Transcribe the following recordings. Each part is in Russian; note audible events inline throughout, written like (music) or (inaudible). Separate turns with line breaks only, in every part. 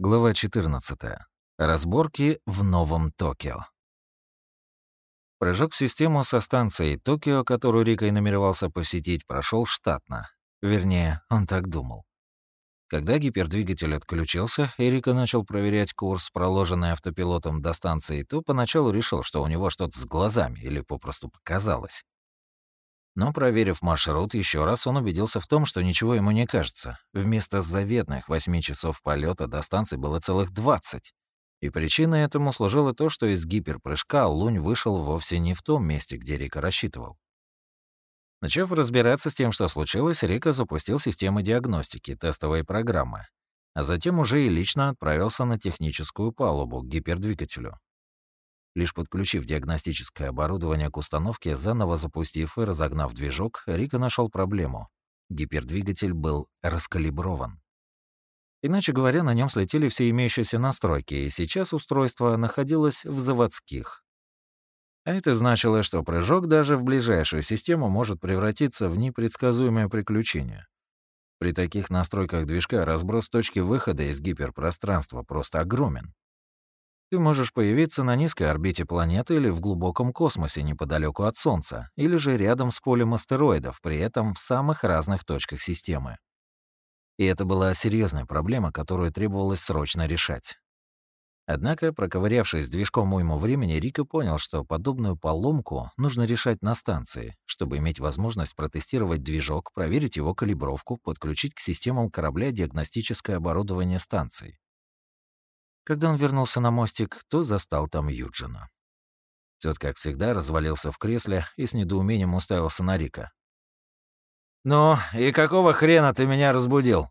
Глава 14. Разборки в Новом Токио. Прыжок в систему со станцией Токио, которую Рика и намеревался посетить, прошел штатно. Вернее, он так думал. Когда гипердвигатель отключился, и Рика начал проверять курс, проложенный автопилотом до станции, то поначалу решил, что у него что-то с глазами или попросту показалось. Но, проверив маршрут еще раз, он убедился в том, что ничего ему не кажется. Вместо заветных 8 часов полета до станции было целых 20. И причиной этому служило то, что из гиперпрыжка Лунь вышел вовсе не в том месте, где Рика рассчитывал. Начав разбираться с тем, что случилось, Рика запустил систему диагностики, тестовой программы, а затем уже и лично отправился на техническую палубу к гипердвигателю. Лишь подключив диагностическое оборудование к установке, заново запустив и разогнав движок, Рика нашел проблему. Гипердвигатель был раскалиброван. Иначе говоря, на нем слетели все имеющиеся настройки, и сейчас устройство находилось в заводских. А это значило, что прыжок даже в ближайшую систему может превратиться в непредсказуемое приключение. При таких настройках движка разброс точки выхода из гиперпространства просто огромен. Ты можешь появиться на низкой орбите планеты или в глубоком космосе неподалеку от Солнца, или же рядом с полем астероидов, при этом в самых разных точках системы. И это была серьезная проблема, которую требовалось срочно решать. Однако, проковырявшись движком уйму времени, Рика понял, что подобную поломку нужно решать на станции, чтобы иметь возможность протестировать движок, проверить его калибровку, подключить к системам корабля диагностическое оборудование станции. Когда он вернулся на мостик, то застал там Юджина. Тот, как всегда, развалился в кресле и с недоумением уставился на Рика. «Ну, и какого хрена ты меня разбудил?»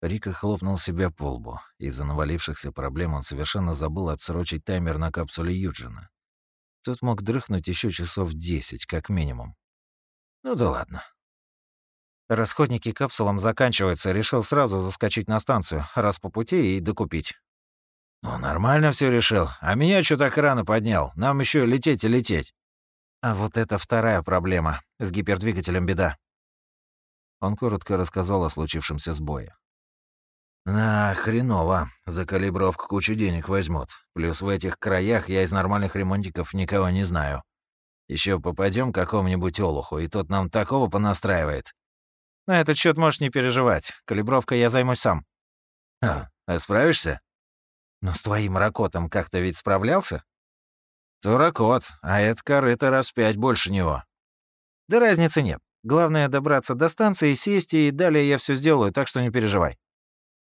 Рика хлопнул себя по лбу. Из-за навалившихся проблем он совершенно забыл отсрочить таймер на капсуле Юджина. Тот мог дрыхнуть еще часов десять, как минимум. Ну да ладно. Расходники капсулам заканчиваются, решил сразу заскочить на станцию, раз по пути и докупить. Ну, нормально все решил. А меня что так рано поднял? Нам еще лететь и лететь. А вот это вторая проблема. С гипердвигателем беда. Он коротко рассказал о случившемся сбое. «На, хреново. За калибровку кучу денег возьмут. Плюс в этих краях я из нормальных ремонтиков никого не знаю. Еще попадем к какому-нибудь олуху, и тот нам такого понастраивает. На этот счет можешь не переживать. Калибровкой я займусь сам. А, а справишься? Но с твоим ракотом как-то ведь справлялся? Туракот, а это корыто раз в пять больше него. Да разницы нет. Главное добраться до станции, сесть, и далее я все сделаю, так что не переживай.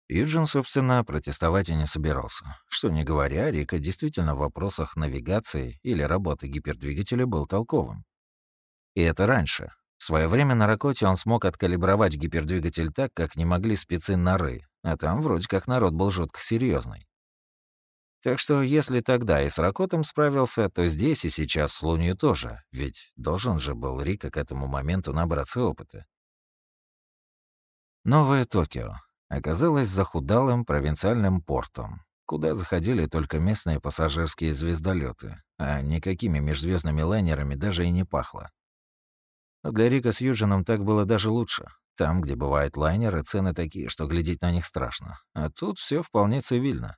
Юджин, собственно, протестовать и не собирался. Что не говоря, Рика действительно в вопросах навигации или работы гипердвигателя был толковым. И это раньше, в свое время на Ракоте он смог откалибровать гипердвигатель так, как не могли спецы норы, а там вроде как народ был жутко серьезный. Так что если тогда и с Ракотом справился, то здесь и сейчас с Лунью тоже, ведь должен же был Рика к этому моменту набраться опыта. Новое Токио оказалось захудалым провинциальным портом, куда заходили только местные пассажирские звездолеты, а никакими межзвездными лайнерами даже и не пахло. Но для Рика с Юджином так было даже лучше. Там, где бывают лайнеры, цены такие, что глядеть на них страшно. А тут все вполне цивильно.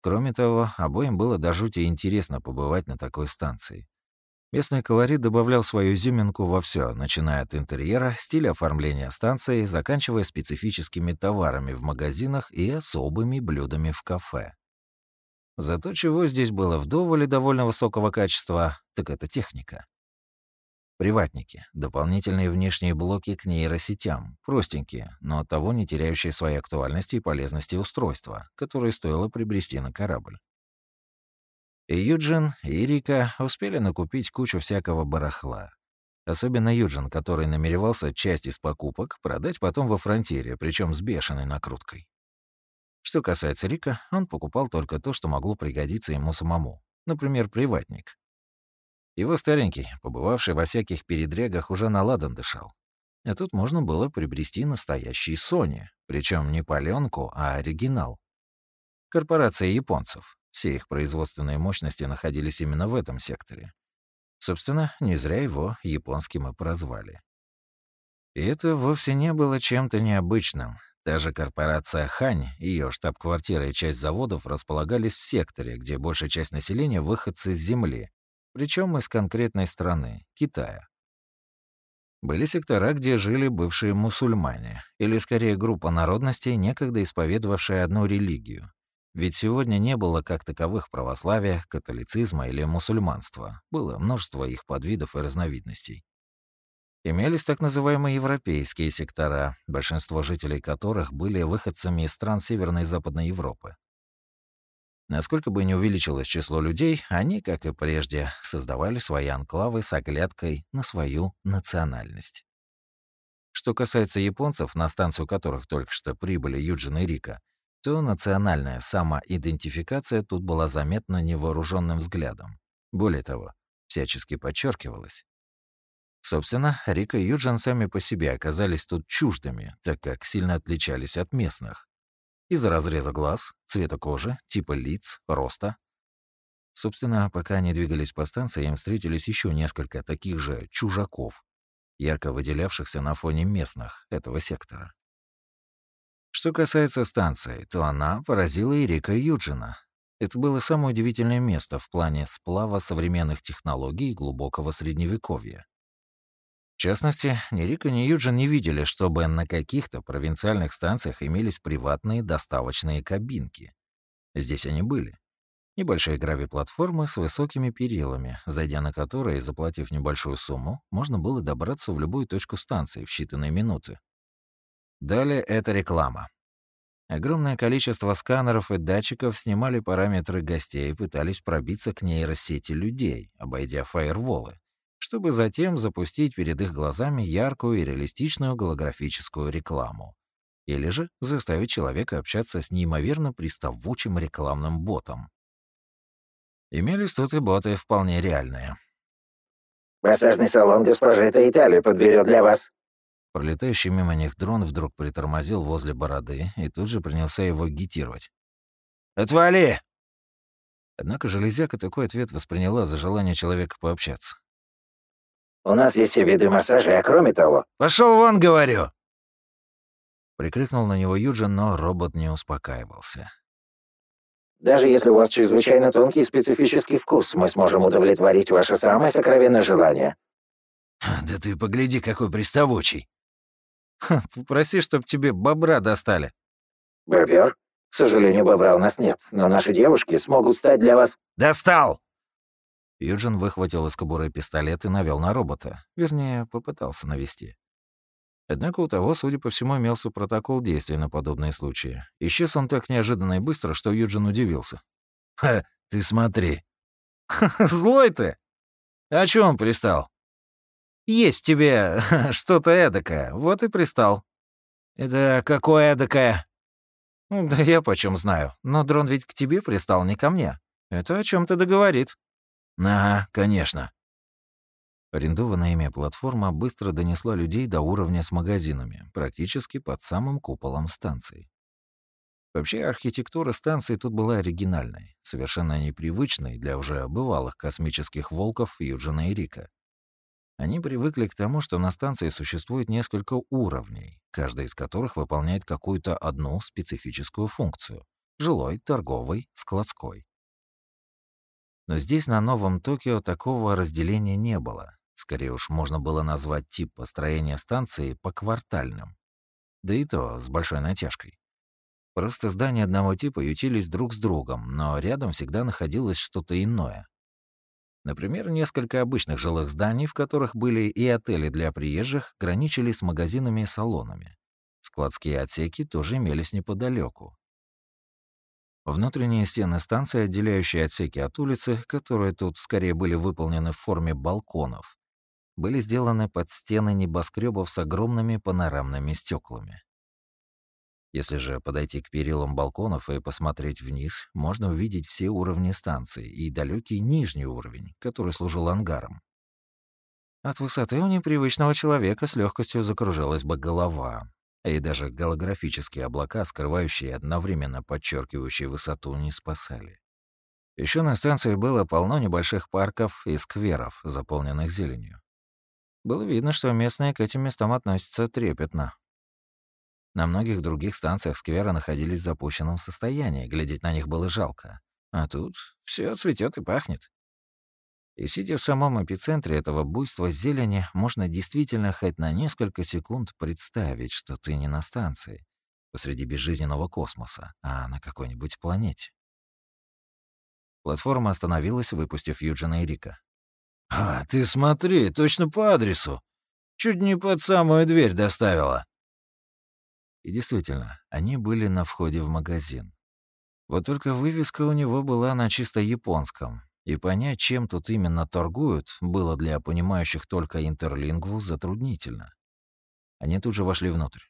Кроме того, обоим было до жути интересно побывать на такой станции. Местный колорит добавлял свою изюминку во все, начиная от интерьера, стиля оформления станции, заканчивая специфическими товарами в магазинах и особыми блюдами в кафе. Зато чего здесь было вдоволь и довольно высокого качества, так это техника. Приватники, дополнительные внешние блоки к нейросетям, простенькие, но того не теряющие своей актуальности и полезности устройства, которые стоило приобрести на корабль. И Юджин, и Рика успели накупить кучу всякого барахла. Особенно Юджин, который намеревался часть из покупок продать потом во фронтире, причем с бешеной накруткой. Что касается Рика, он покупал только то, что могло пригодиться ему самому. Например, приватник. Его старенький, побывавший во всяких передрягах, уже наладан дышал. А тут можно было приобрести настоящий Sony, причем не паленку, а оригинал. Корпорация японцев. Все их производственные мощности находились именно в этом секторе. Собственно, не зря его японским и прозвали. И это вовсе не было чем-то необычным. Даже корпорация «Хань», ее штаб-квартира и часть заводов располагались в секторе, где большая часть населения выходцы с Земли, причем из конкретной страны — Китая. Были сектора, где жили бывшие мусульмане, или скорее группа народностей, некогда исповедовавшая одну религию. Ведь сегодня не было как таковых православия, католицизма или мусульманства. Было множество их подвидов и разновидностей. Имелись так называемые европейские сектора, большинство жителей которых были выходцами из стран Северной и Западной Европы. Насколько бы ни увеличилось число людей, они, как и прежде, создавали свои анклавы с оглядкой на свою национальность. Что касается японцев, на станцию которых только что прибыли Юджин и Рика, то национальная самоидентификация тут была заметна невооруженным взглядом. Более того, всячески подчеркивалась. Собственно, Рика и Юджин сами по себе оказались тут чуждыми, так как сильно отличались от местных. Из-за разреза глаз, цвета кожи, типа лиц, роста. Собственно, пока они двигались по станции, им встретились еще несколько таких же чужаков, ярко выделявшихся на фоне местных этого сектора. Что касается станции, то она поразила и Рика Юджина. Это было самое удивительное место в плане сплава современных технологий глубокого средневековья. В частности, ни Рика, ни Юджин не видели, чтобы на каких-то провинциальных станциях имелись приватные доставочные кабинки. Здесь они были. Небольшие грави-платформы с высокими перилами, зайдя на которые, заплатив небольшую сумму, можно было добраться в любую точку станции в считанные минуты. Далее это реклама. Огромное количество сканеров и датчиков снимали параметры гостей и пытались пробиться к нейросети людей, обойдя фаерволы, чтобы затем запустить перед их глазами яркую и реалистичную голографическую рекламу. Или же заставить человека общаться с неимоверно приставучим рекламным ботом. Имелись тут и боты вполне реальные.
«Массажный салон госпожи Таитали подберет для вас».
Пролетающий мимо них дрон вдруг притормозил возле бороды и тут же принялся его агитировать. «Отвали!» Однако железяка такой ответ восприняла за желание человека пообщаться.
У нас есть все виды массажа, а кроме того...»
Пошел вон, говорю!» Прикрикнул на него Юджин, но робот не успокаивался.
«Даже если у вас чрезвычайно тонкий и специфический вкус, мы сможем удовлетворить ваше самое сокровенное желание».
«Да ты погляди, какой приставучий!» «Попроси, чтоб тебе бобра достали».
«Бобер? К сожалению, бобра у нас нет, но наши девушки смогут стать для вас...»
«Достал!» Юджин выхватил из кобуры пистолет и навел на робота. Вернее, попытался навести. Однако у того, судя по всему, имелся протокол действий на подобные случаи. Исчез он так неожиданно и быстро, что Юджин удивился. «Ха, ты смотри!» «Злой ты! О чем пристал?» «Есть тебе что-то эдакое, вот и пристал». «Это какое эдакое?» «Да я почем знаю, но дрон ведь к тебе пристал, не ко мне. Это о чем то договорит». «Ага, конечно». Арендованная ими платформа быстро донесла людей до уровня с магазинами, практически под самым куполом станции. Вообще, архитектура станции тут была оригинальной, совершенно непривычной для уже бывалых космических волков Юджина и Рика. Они привыкли к тому, что на станции существует несколько уровней, каждый из которых выполняет какую-то одну специфическую функцию — жилой, торговый, складской. Но здесь, на Новом Токио, такого разделения не было. Скорее уж можно было назвать тип построения станции поквартальным. Да и то с большой натяжкой. Просто здания одного типа ютились друг с другом, но рядом всегда находилось что-то иное. Например, несколько обычных жилых зданий, в которых были и отели для приезжих, граничили с магазинами и салонами. Складские отсеки тоже имелись неподалеку. Внутренние стены станции, отделяющие отсеки от улицы, которые тут скорее были выполнены в форме балконов, были сделаны под стены небоскребов с огромными панорамными стеклами. Если же подойти к перилам балконов и посмотреть вниз, можно увидеть все уровни станции и далекий нижний уровень, который служил ангаром. От высоты у непривычного человека с легкостью закружилась бы голова, и даже голографические облака, скрывающие одновременно подчеркивающие высоту, не спасали. Еще на станции было полно небольших парков и скверов, заполненных зеленью. Было видно, что местные к этим местам относятся трепетно. На многих других станциях сквера находились в запущенном состоянии, глядеть на них было жалко. А тут все цветет и пахнет. И сидя в самом эпицентре этого буйства зелени, можно действительно хоть на несколько секунд представить, что ты не на станции, посреди безжизненного космоса, а на какой-нибудь планете. Платформа остановилась, выпустив Юджина и Рика.
«А, ты смотри, точно по адресу. Чуть не под самую дверь доставила».
И действительно, они были на входе в магазин. Вот только вывеска у него была на чисто японском, и понять, чем тут именно торгуют, было для понимающих только интерлингву затруднительно. Они тут же вошли внутрь.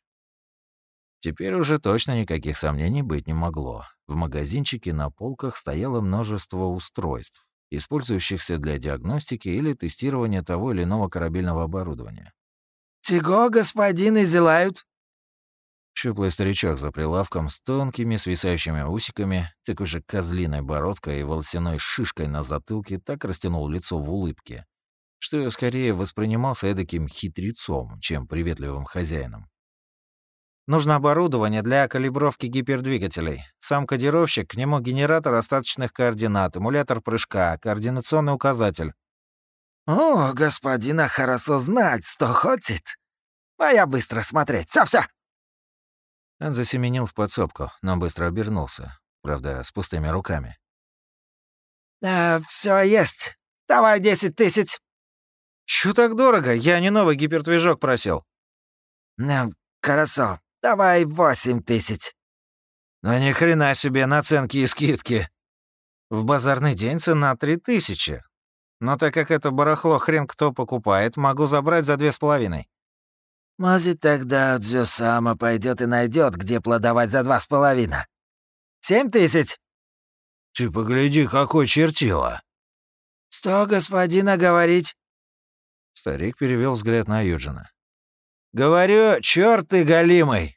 Теперь уже точно никаких сомнений быть не могло. В магазинчике на полках стояло множество устройств, использующихся для диагностики или тестирования того или иного корабельного оборудования.
«Тего, господин, и зелают?»
Щуплый старичок за прилавком с тонкими свисающими усиками, такой же козлиной бородкой и волосяной шишкой на затылке так растянул лицо в улыбке, что скорее воспринимался эдаким хитрецом, чем приветливым хозяином. Нужно оборудование для калибровки гипердвигателей. Сам кодировщик, к нему генератор остаточных координат, эмулятор прыжка, координационный указатель.
«О, господина хорошо знать, что хочет. А я быстро смотреть. Все, все.
Он засеменил в подсобку, но быстро обернулся. Правда, с пустыми руками.
«Да, все есть. Давай десять тысяч».
«Чё так дорого? Я не новый гипертвижок просил».
«Ну, хорошо. Давай восемь тысяч».
«Ну ни хрена себе наценки и скидки». В базарный день цена три тысячи. Но так как это барахло хрен кто покупает, могу забрать за две с половиной.
Может, тогда Дзё сама пойдет и найдет, где плодовать за два с половиной. Семь тысяч.
Ты погляди, какой чертила.
Что господина говорить?
Старик перевел взгляд на Юджина.
«Говорю, черт ты голимый!»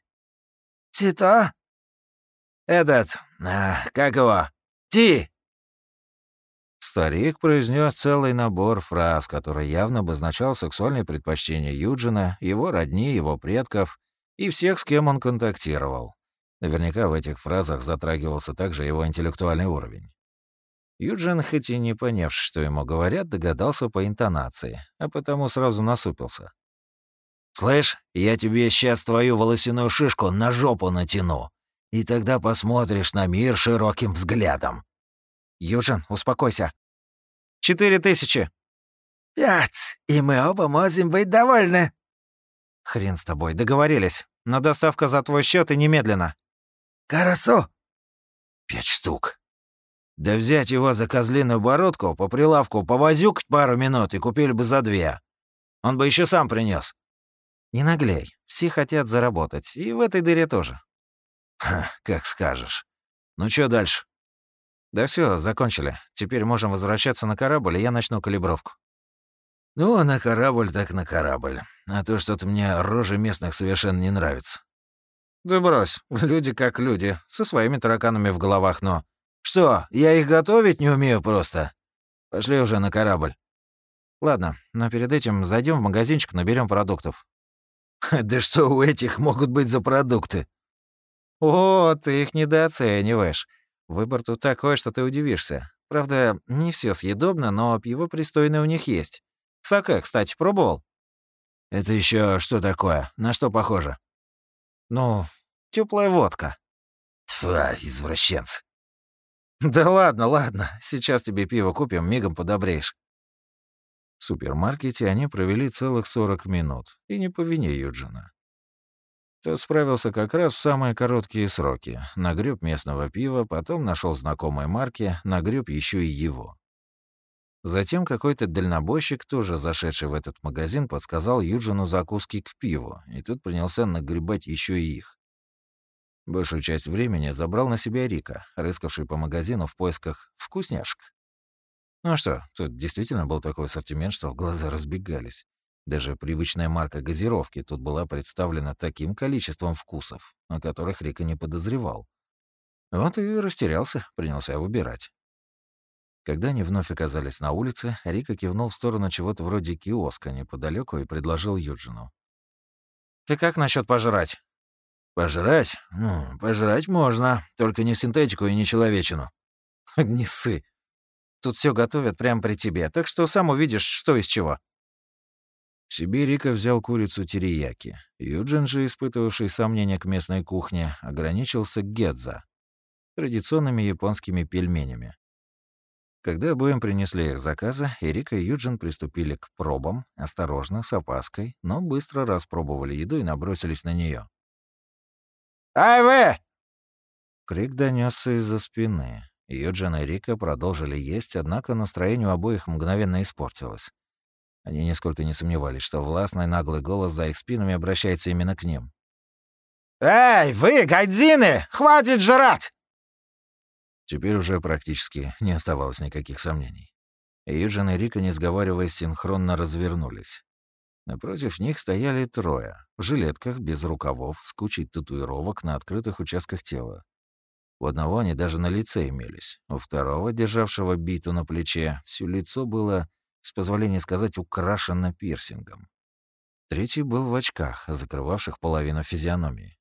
«Тито?»
«Этот, а, как его? Ти!» Старик произнес целый набор фраз, который явно обозначал сексуальные предпочтения Юджина, его родни, его предков и всех, с кем он контактировал. Наверняка в этих фразах затрагивался также его интеллектуальный уровень. Юджин, хоть и не понявший, что ему говорят, догадался по интонации, а потому сразу насупился. «Слышь, я тебе сейчас твою волосяную шишку на жопу натяну, и тогда посмотришь на мир широким взглядом». «Юджин, успокойся». «Четыре тысячи».
«Пять, и мы оба можем быть довольны».
«Хрен с тобой, договорились. Но доставка за твой счет и немедленно».
«Хорошо».
«Пять штук». Да взять его за козлиную бородку, по прилавку повозюкать пару минут и купили бы за две. Он бы еще сам принес. Не наглей. Все хотят заработать. И в этой дыре тоже. Ха, как скажешь. Ну что дальше? Да все, закончили. Теперь можем возвращаться на корабль, и я начну калибровку. Ну, а на корабль так на корабль. А то что-то мне рожи местных совершенно не нравится. Да брось, люди как люди, со своими тараканами в головах, но... Что, я их готовить не умею просто? Пошли уже на корабль. Ладно, но перед этим зайдем в магазинчик, наберем продуктов. (laughs) Да что у этих могут быть за продукты? О, ты их недооцениваешь. Выбор тут такой, что ты удивишься. Правда, не все съедобно, но пиво пристойное у них есть. Саке, кстати, пробовал? Это еще что такое? На что похоже? Ну, теплая водка. Тьфу, извращенцы. Да ладно, ладно. Сейчас тебе пиво купим, мигом подобреешь. В супермаркете они провели целых 40 минут, и не по вине Юджина. Тот справился как раз в самые короткие сроки. Нагреб местного пива, потом нашел знакомые марки, нагреб еще и его. Затем какой-то дальнобойщик, тоже зашедший в этот магазин, подсказал Юджину закуски к пиву, и тут принялся нагребать еще и их. Большую часть времени забрал на себя Рика, рыскавший по магазину в поисках вкусняшек. Ну а что, тут действительно был такой ассортимент, что глаза разбегались. Даже привычная марка газировки тут была представлена таким количеством вкусов, о которых Рика не подозревал. Вот и растерялся, принялся выбирать. Когда они вновь оказались на улице, Рика кивнул в сторону чего-то вроде киоска неподалеку и предложил Юджину. «Ты как насчет пожрать?» Пожрать? Ну, пожрать можно, только не синтетику и не человечину.
Не ссы. Тут все готовят прямо при тебе, так что сам увидишь, что из чего.
Себе Рика взял курицу терияки. Юджин же, испытывавший сомнения к местной кухне, ограничился гедза — традиционными японскими пельменями. Когда обоим принесли их заказы, Эрика и Юджин приступили к пробам, осторожно, с опаской, но быстро распробовали еду и набросились на нее.
«Ай вы!»
Крик донесся из-за спины. Юджин и Рика продолжили есть, однако настроение у обоих мгновенно испортилось. Они нисколько не сомневались, что властный наглый голос за их спинами обращается именно к ним.
«Эй, вы, гадины! Хватит жрать!»
Теперь уже практически не оставалось никаких сомнений. Юджин и Рика, не сговариваясь, синхронно развернулись. Напротив них стояли трое, в жилетках, без рукавов, с кучей татуировок на открытых участках тела. У одного они даже на лице имелись, у второго, державшего биту на плече, все лицо было, с позволения сказать, украшено пирсингом. Третий был в очках, закрывавших половину физиономии.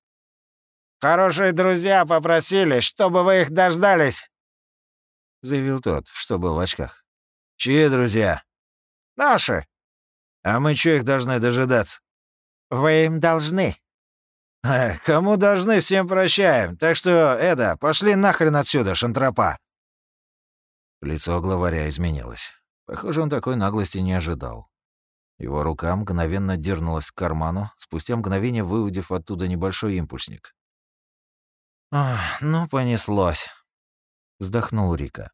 «Хорошие друзья попросили, чтобы вы их дождались», —
заявил тот, что был в очках. «Чьи друзья?»
«Наши».
«А мы чё их должны дожидаться?»
«Вы им должны»,
Эх, кому должны, всем прощаем. Так что, это, пошли нахрен отсюда, шантропа. Лицо главаря изменилось. Похоже, он такой наглости не ожидал. Его рука мгновенно дернулась к карману, спустя мгновение выудив оттуда небольшой импульсник.
«Ну, понеслось», —
вздохнул Рика.